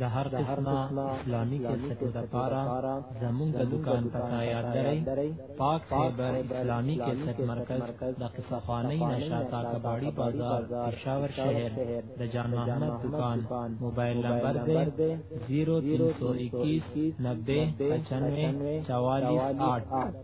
د هر قسمه اسلامي کیسټو د پارا زموږ د دکان پتا یاد درئ پاک خیبر اسلامي کیسټ مرکز د قصفانی نشاتا کباړی بازار پېښور شهر د جان محمد دکان موبایل نمبر دی 0321 90 95 44 8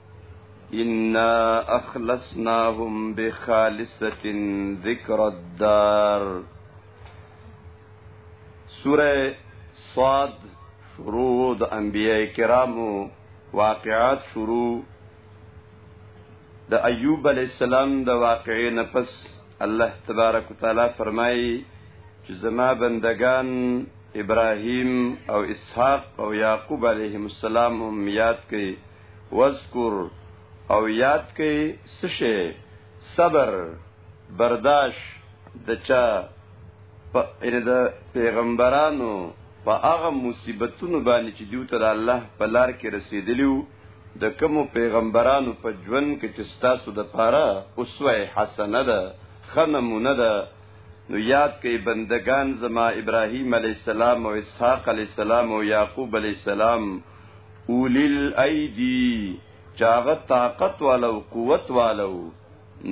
انا اخلصناهم بخالصه ذکر الدار سوره صاد شروع د انبیاء کرامو واقعات شروع د ایوب علی السلام د واقعې نه پس الله تبارک وتعالى فرمایي چې زما بندگان ابراهیم او اسحاق او یعقوب علیهم السلام هم یاد کړي وذکر او یاد کئ سشه صبر برداشت د چا په ان د پیغمبرانو په هغه مصیبتونو باندې چې دیو ته الله په لار کې رسیدلیو د کوم پیغمبرانو په ژوند کې چې تاسو د پاره اسوه حسنه ده خنمونه ده نو یاد کړئ بندگان زما ابراهیم علی السلام او اسحاق علی السلام او یعقوب علی السلام اولی الایدی چاغه طاقت والو قوت والو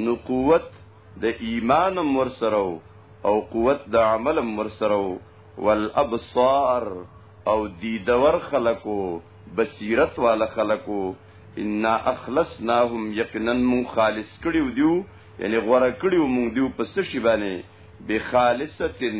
نو قوت د ایمان مرسرو او قوت د عمل مرسرو والابصار او دیدور خلقو بصیرت والا خلقو ان اخلصناهم یقینا من خالص کړیو دیو یعنی غره کړیو مونږ دیو پس شی باندې بخالصتن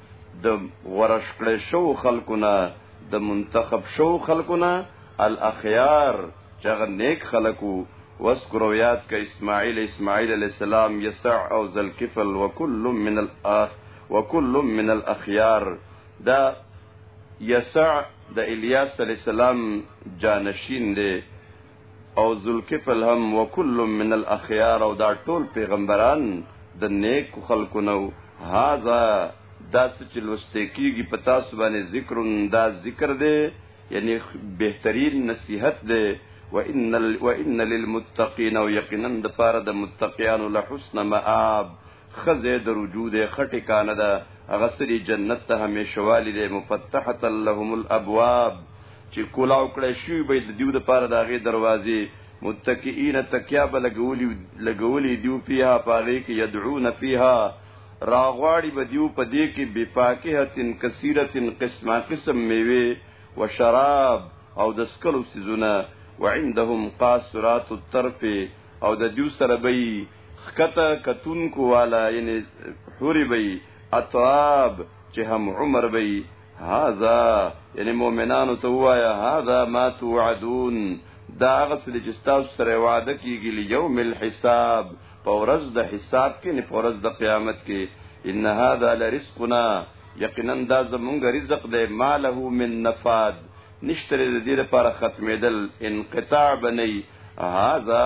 د غوره کړی شوو خلکو نه، د منتخب شوو خلکو نه، الاخیار، چې هغه نیک خلک وو، واذکر او یاد کړه اسماعیل، اسماعیل علیه السلام، یسع او ذوالکفل وکل من الاخ وکل من الاخیار، دا یسع د الیاس علیه السلام جانشین دی، او ذوالکفل هم وکل من الاخیار او دا ټول پیغمبران د نیک خلکو نو هاذا دا چې لوستې کیږي په تاسو باندې ذکر دا ذکر دی یعنی بهترین نصیحت دی وان وان للمتقین او یقینا د پاره د متقیانو له حسن مآب خزه د رجوع د خټه کانه ده هغه سری جنت ته همیشه والی دی مفتحت لهم الابواب چې کولاو کړی شی به د دیو د پاره داغه دروازې متکئین تکیا به لګولی لګولی دیو پیها پاره کې یدعون فیها راغواړي به دیو په دې کې بفاکهتن کثیرتن قسمه قسم میوه و شراب او د سکلو سيزونه وعندهم قاصرات الطرف او د دیو سره به ښکته کتونکو والا یعنی حوری بی اطراب چې هم عمر بی هاذا یعنی مؤمنانو ته وایا هاذا ما توعدون دا هغه څه چې تاسو سره وعده کیږي یوم الحساب په ورځ د حساب کې نه په ورځ د قیامت کې ان هاذا لرزقنا یقینا دا زمونږ رزق دی ماله من نفاد نشتره د دې لپاره ختمېدل انقطاع بنئ هاذا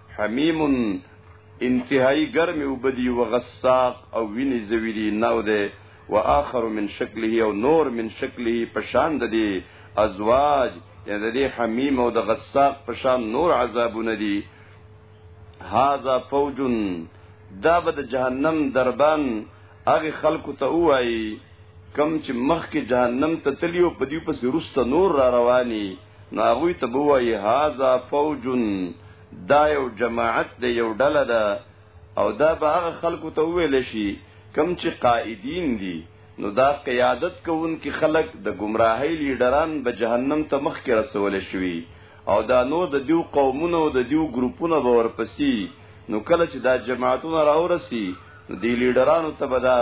حمیم انتهایی ګرمې اوبه دي وغساق او وینې زوی دي ناو دی واخر من شکله او نور من شکله په شان د دې ازواج یعنی د دې حمیم او د غساق په شان نور عذابونه دي هاذا فوج دا به د جهنم دربان هغه خلکو ته وایي کم چې مخکې جهنم ته تلیو په دې پس روسته نور را رواني نو هغوی ته به وایي هذا فوج دا یو جماعت دی یو ډله ده او دا به هغه خلکو ته ویل شي کم چې قائدین دي نو دا قیادت کوونکي خلک د گمراهۍ لیډران به جهنم ته مخ کې رسول شوي او دا نور د دیو قومونه او د دیو ګروپونه به ورپسې نو کله چې دا جماعتونه راورسي نو دی لیډرانو ته به دا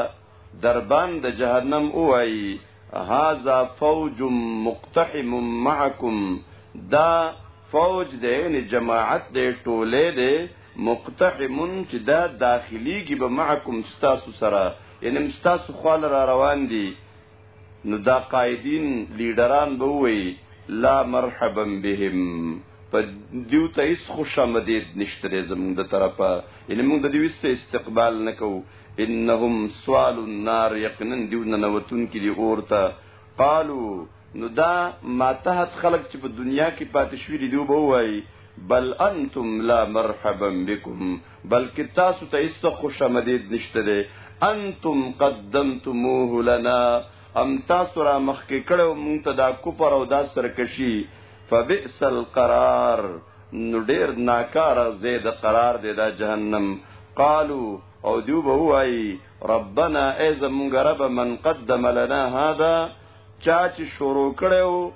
دربان د جهنم اوایي هذا فوج مقتحم معکم دا فوج دی یعنی جماعت دی ټوله دی مقتحم چې دا داخليږي به معکم ستاسو سره یعنی ستاسو خال را روان دي نو دا قائدین لیډران به وي لا مرحبا بهم په دیو ته هیڅ خوش آمدید نشته دی زموږ د طرفه یعنې موږ د دوی هیڅ استقبال نه کوو انهم سوال النار یقینا دیو ننوتونکي دي اور ته قالو نو دا ماتحت خلق چې په دنیا کې پاتې شوي دي دوی به ووایي بل انتم لا مرحبا بكم بلکې تاسو ته هیڅ خوش آمدید نشته دی انتم قدمتموه لنا ام تاسو را مخکې کړو مونږ ته دا کوپر او دا سرکشي فبئس القرار نو ډیر ناکاره زید قرار دی دا جهنم قالو او دیو به وای ربنا ای زمونږ رب من قدم لنا هذا چا چې شروع کړو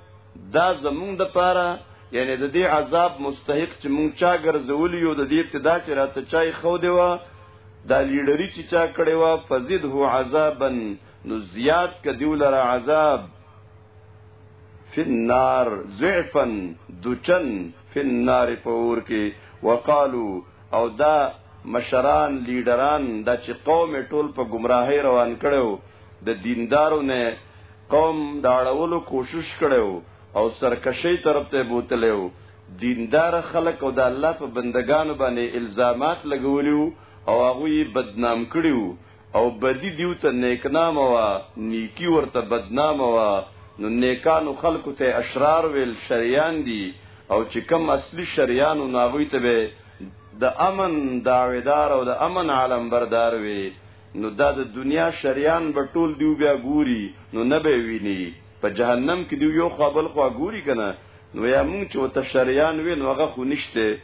دا زمونږ د پاره یعنی د دې عذاب مستحق چې مونږ چا ګرځول یو د دې ابتدا چې راته چای خو دی و دا لیډری چې چا کړی و فزده عذابا نو زیات کدیول را عذاب فی النار ضعفا دچن فی النار په اور کې وقالو او دا مشران لیډران دا چې قوم ټول په گمراهی روان کړو د دیندارو نه قوم دا اړولو کوشش کړو او سرکشی طرف ته بوتلو دیندار خلک او د الله په بندگانو باندې الزامات لګولیو او هغه بدنام کړیو او بدی دیو ته نیکنام وا نیکی ورته بدنام وا نو نیکانو خلکو ته اشرار ویل شریان دی او چې کم اصلي شریانو ناغوی ته به د امن داویدار او د امن عالم بردار وي نو دا د دنیا شریان به ټول دیو بیا ګوري نو نه به ویني په جهنم کې دیو یو خپل خوا ګوري کنه نو یا مونږ چې وته شریان وین هغه خو نشته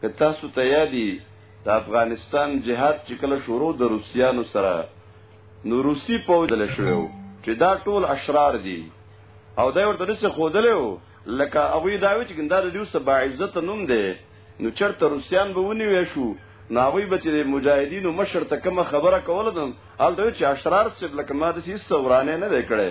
که تاسو ته یادی د افغانستان جهاد چې کله شروع د روسیانو سره نو روسی پوځ دل شوو چې دا ټول اشرار دي او دا ورته څه خودلو لکه هغه دا وی چې ګنده د روس با عزت نوم دی نو چرته روسیان به ونی وې شو نو هغه به چې مجاهدینو مشر ته کوم خبره کوله دم الته چې اشرار سب لکه ما د سیس ورانه نه وکړي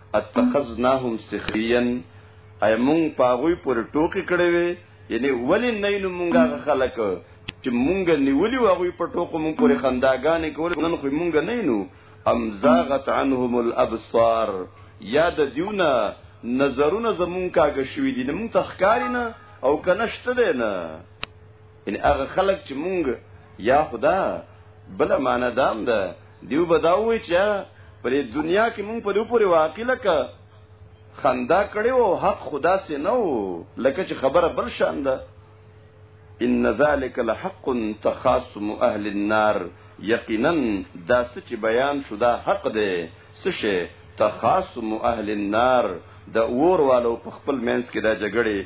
اتخذناهم سخريا اي مونږ پاغوي پر ټوکی کړي وي یعنی ولی نه نو مونږه خلک چې مونږه نیولی واغوي په ټوکو مونږ پر خنداګانې کول نن خو مونږه نه نو ام زاغت عنهم الابصار یاد دیونه نظرونه زمونږه کاږي شوې دي مونږ تخکاری نه او کنه شته نه ان هغه خلک چې مونږ یا خدا بل معنا دام ده دیو بداوي چې پر دنیا کې مونږ په لوپوري واقع لکه خندا کړي او حق خدا سي نه وو لکه چې خبره بل شان ده ان ذالک لحق تخاصم اهل النار یقینا دا چې بیان شو دا حق دی سشه تخاصم اهل النار د اور والو په خپل مینس کې دا جګړه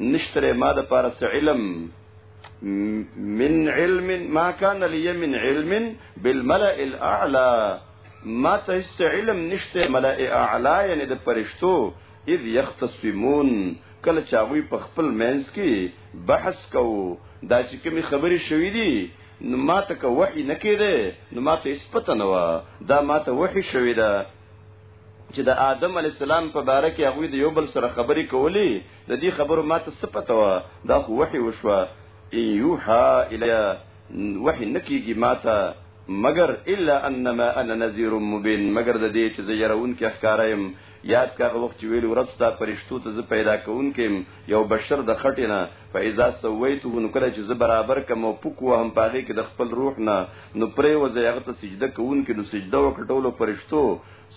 نشتره ما د پاره څه علم من علم ما كان لي من علم بالملأ الاعلى ما ته هیڅ علم نشته ملأ اعلى یعنی د پرشتو اذ يختصمون کله چې هغه په خپل مینس کې بحث کوو دا چې کومې خبرې شوې دي نو ما ته که وحي نه کېده نو ما ته هیڅ پته نه وه دا ما ته وحي شوې ده چې د آدم علی السلام په باره کې هغه د یو بل سره خبرې کولې د دې خبرو ماته څه پته وه دا خو وحي وشوه ان یوحا الیا وحي نه کیږي ماته مگر الا انما انا نذير مبين مگر د دې چې زه يرون کې ښکارایم یاد کاغه وخت چې ویل ورځ تا پرشتو ته زه پیدا کوم کې یو بشر د خټې نه فاذا سويته نو کله چې زه برابر کوم او پکو هم پاږي کې د خپل روح نه نو پرې وځي هغه ته سجده کوون کې نو سجده وکړو پرشتو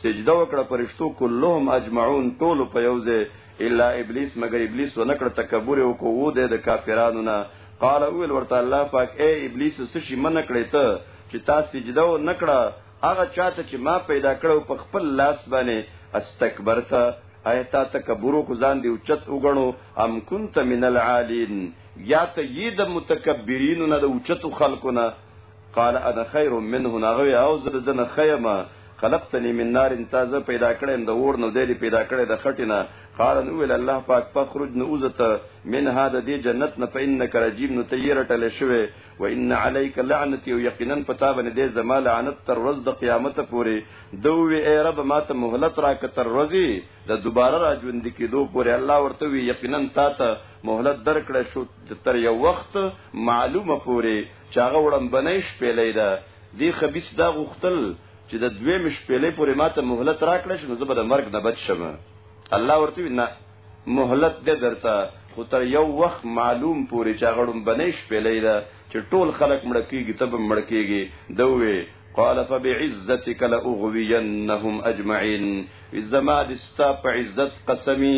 سجده وکړه پرشتو کلهم اجمعون ټول په یو ځای الا ابلیس مگر ابلیس ونکړ تکبر او کو و د کافرانو نه قال اول ورته الله پاک اے ابلیس سشي من کړی ته چې تاسو سجده و نکړه هغه چاته چې ما پیدا کړو په خپل لاس باندې استکبرت ایت تکبر کو ځان دی اوچت وګڼو ام كنت من العالین یا ته یی د متکبرین نه د اوچت خلقونه قال انا خير منه ناغوي او زه د دنه خیمه خلقتني من نار تازه پیدا کړم د اور نو دې پیدا کړې د خټینه قال نو ول الله پاک فخرج نوزت من هذا دې جنت نه فإنك رجيم نو تییر ټل شوی و ان عليك لعنتي ويقينا پتا باندې دې زما لعنت تر ورځ د قیامت پورې دوی اے رب ما ته مهلت راک تر ورځې د دوباره را ژوند کېدو پورې الله ورته وی یقینا تا ته مهلت درکړې شو تر یو وخت معلومه پورې چې هغه وړمبنۍ شپېلۍ ده، دې خبیث دا غوښتل چې د دویمې شپېلۍ پورې ما ته مهلت راکړی شي، نو زه به د مرګ نه بچ شم. الله ورته وي، نه، مهلت دی درته، خو تر یو وخت معلوم پورې چې هغه ړومبنۍ شپېلۍ ده، چې ټول خلک مړه کېږي، ته به هم مړ کېږې. ده ووې، قال فبعزتک لاغوینهم اجمعین، وي زما دې ستا په عزت قسم وي،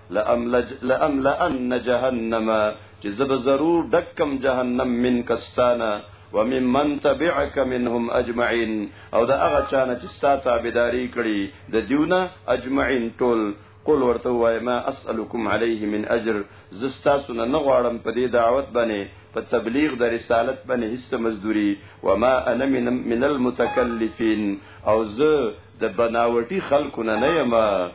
لاملج لاملأن جهنم چې زب ضرور دکم جهنم من کستانه ومن من تبعك منهم اجمعين او دا هغه چانه چې ستا تابعداري کړي د دیونه اجمعين ټول قل ورته وای ما اسالکم علیه من اجر زستا سن نه غواړم په دې دعوت باندې په تبلیغ د رسالت باندې هیڅ مزدوري و ما انا من من المتکلفین او زه د بناوټي خلکو نه نه یم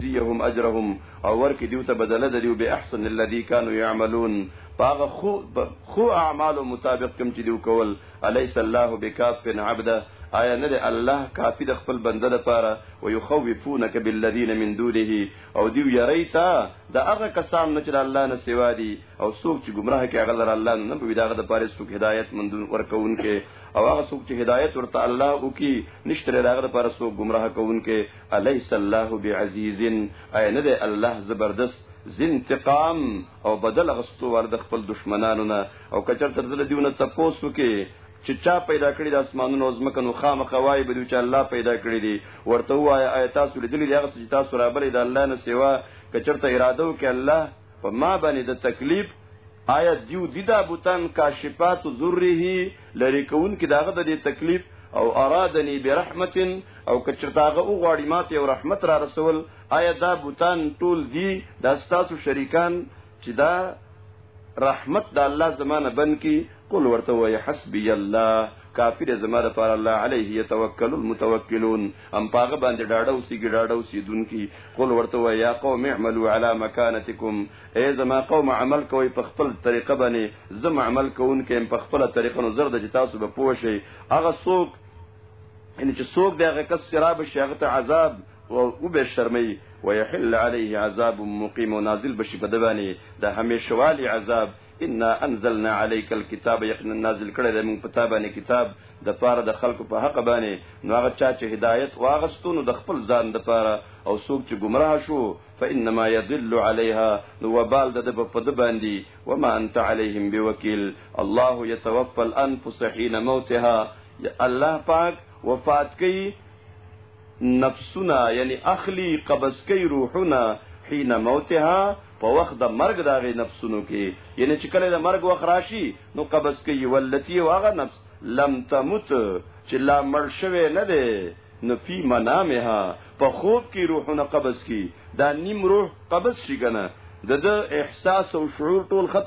ديهم اجرهم او ورکې دیو ته بدله د دیو به احسن الذي كانوا يعملون پاغه خو خو اعمال مطابق کوم چې دیو کول اليس الله بكاف عبده آیا نه دی الله کافی د خپل بنده لپاره او یخوفونک بالذین من دونه او دیو یریتا د هغه کسان نه چې الله نه سوا دي او څوک چې گمراه کې هغه لر الله نه په داغه د پاره څوک هدایت مندون ورکون کې او هغه څوک چې هدایت ورته الله او کی نشته داغه لپاره څوک گمراه کون کې الیس الله بعزیز ای نه دی الله زبردست زنتقام او بدل غستو ور د خپل دشمنانو نه او کچر تر دل دیونه تپوسو کې چې چا پیدا کړی د اسمانونو او زمکه نو خامخ وای به چې الله پیدا کړی دی ورته وای آیات تاسو لیدلی دی هغه چې تاسو را بلې د الله نه سیوا کچرته اراده وکړي الله په ما باندې د تکلیف آیا دیو دی دا بوتان کاشفات ذره لری کون کې داغه د دې تکلیف او ارادنی برحمت او کچرتاغه او غواړي ماته او رحمت را رسول آیا دا بوتان ټول دی دا ستاسو شریکان چې دا رحمت د الله زمانه بن کی قل ورته وای حسبی الله کافر زماره پر الله علیه یتوکل المتوکلون هم پاغه باندې ډاډه اوسي کې ډاډه اوسي دونکي قل ورته وای یا قوم اعملوا علی مکانتکم ای زما قوم عمل کوي په خپل طریقه باندې زم عمل کوونکې په خپل طریقه نو زرد چې تاسو به پوه شئ هغه څوک ان چې څوک دغه کس شراب شیغت عذاب او به شرمي ويحل عليه عذاب مقيم نازل بشي بدباني د همیشوالي عذاب ان انزلنا عليك الكتاب یقینا نازل کړی دی موږ په تا باندې کتاب د پاره د خلکو په حق باندې نو هغه چا چې هدایت واغستو نو د خپل ځان د پاره او څوک چې گمراه شو فانما يدل عليها نو وبال د په پد باندې وما انت عليهم بوکیل الله يتوفى الانفس حين موتها الله پاک وفات کوي نفسونه یعنی اخلی قبض کوي روحونه حين موتها په وخت د مرګ داغه نفسونو کې یعنی چې کله د مرګ وخت راشي نو قبض کوي ولتی واغه نفس لم تموت چې لا مړ شوی نه دی نو فی منامها په خوب کې روحونه قبض کی دا نیم روح قبض شي کنه د د احساس او شعور ټول ختم